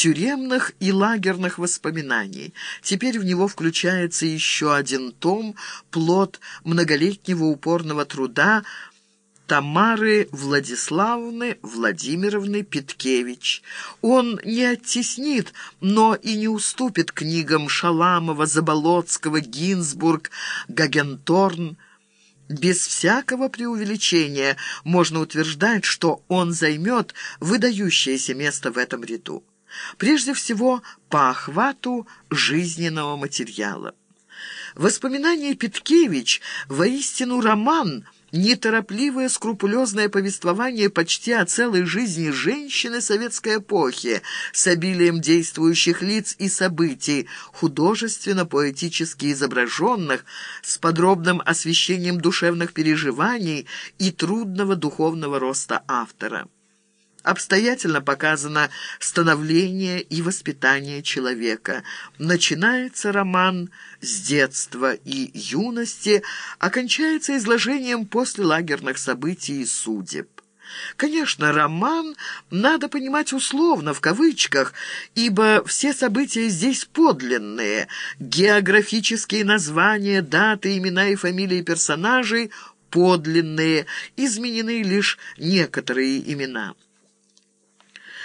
тюремных и лагерных воспоминаний. Теперь в него включается еще один том, плод многолетнего упорного труда Тамары Владиславны Владимировны Питкевич. Он не оттеснит, но и не уступит книгам Шаламова, Заболоцкого, Гинзбург, Гагенторн. Без всякого преувеличения можно утверждать, что он займет выдающееся место в этом ряду. Прежде всего, по охвату жизненного материала. Воспоминания Питкевич воистину роман – неторопливое скрупулезное повествование почти о целой жизни женщины советской эпохи с обилием действующих лиц и событий, художественно-поэтически изображенных, с подробным освещением душевных переживаний и трудного духовного роста автора. Обстоятельно показано становление и воспитание человека. Начинается роман с детства и юности, окончается изложением после лагерных событий и судеб. Конечно, роман надо понимать условно, в кавычках, ибо все события здесь подлинные. Географические названия, даты, имена и фамилии персонажей подлинные, изменены лишь некоторые имена.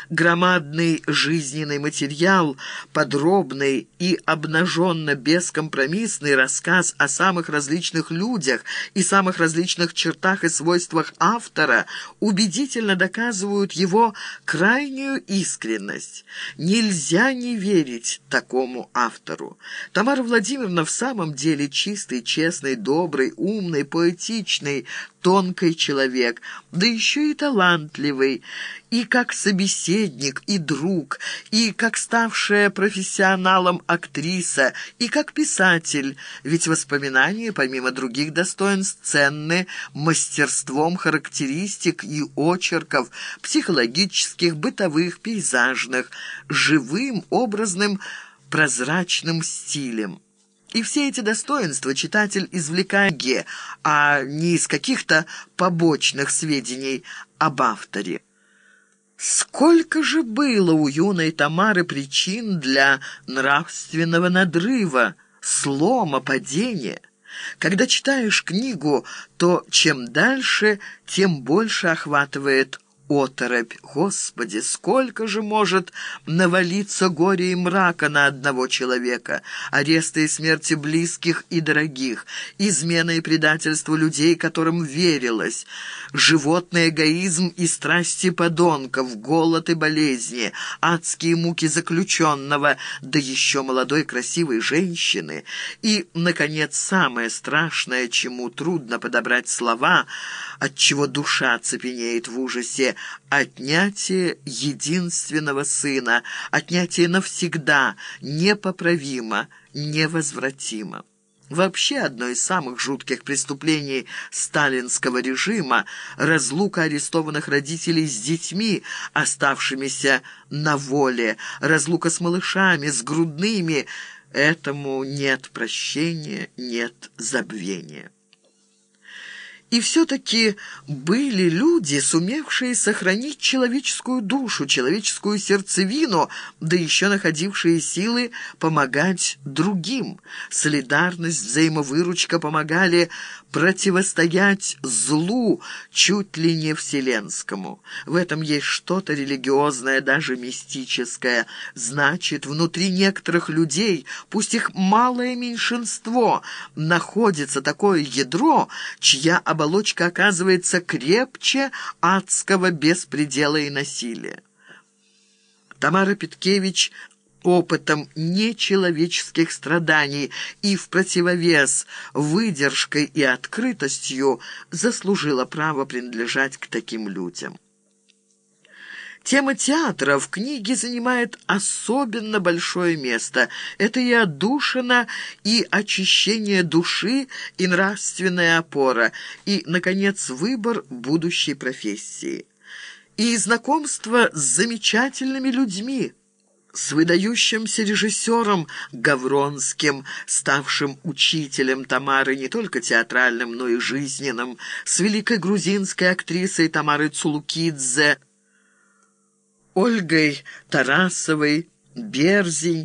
Громадный жизненный материал, подробный и обнаженно-бескомпромиссный рассказ о самых различных людях и самых различных чертах и свойствах автора убедительно доказывают его крайнюю искренность. Нельзя не верить такому автору. Тамара Владимировна в самом деле чистый, честный, добрый, умный, поэтичный, тонкий человек, да еще и талантливый, и как собеседник, и друг, и как ставшая профессионалом актриса, и как писатель, ведь воспоминания, помимо других достоинств, ценны мастерством характеристик и очерков, психологических, бытовых, пейзажных, живым, образным, прозрачным стилем. И все эти достоинства читатель извлекает а не из каких-то побочных сведений об авторе. Сколько же было у юной Тамары причин для нравственного надрыва, слома, падения? Когда читаешь книгу, то чем дальше, тем больше охватывает оторопь. Господи, сколько же может навалиться горе и мрака на одного человека, аресты и смерти близких и дорогих, измена и предательство людей, которым верилось, животный эгоизм и страсти подонков, голод и болезни, адские муки заключенного, да еще молодой красивой женщины, и, наконец, самое страшное, чему трудно подобрать слова, от чего душа цепенеет в ужасе, отнятие единственного сына, отнятие навсегда, непоправимо, невозвратимо. Вообще, одно из самых жутких преступлений сталинского режима – разлука арестованных родителей с детьми, оставшимися на воле, разлука с малышами, с грудными – Этому нет прощения, нет забвения. И все-таки были люди, сумевшие сохранить человеческую душу, человеческую сердцевину, да еще находившие силы помогать другим. Солидарность, взаимовыручка помогали противостоять злу чуть ли не вселенскому. В этом есть что-то религиозное, даже мистическое. Значит, внутри некоторых людей, пусть их малое меньшинство, находится такое ядро, чья оболочка оказывается крепче адского беспредела и насилия. Тамара Петкевич опытом нечеловеческих страданий и в противовес выдержкой и открытостью заслужила право принадлежать к таким людям. Тема театра в книге занимает особенно большое место. Это и отдушина, и очищение души, и нравственная опора, и, наконец, выбор будущей профессии. И знакомство с замечательными людьми – с выдающимся режиссером Гавронским, ставшим учителем Тамары не только театральным, но и жизненным, с великой грузинской актрисой Тамарой Цулукидзе, Ольгой Тарасовой, Берзень,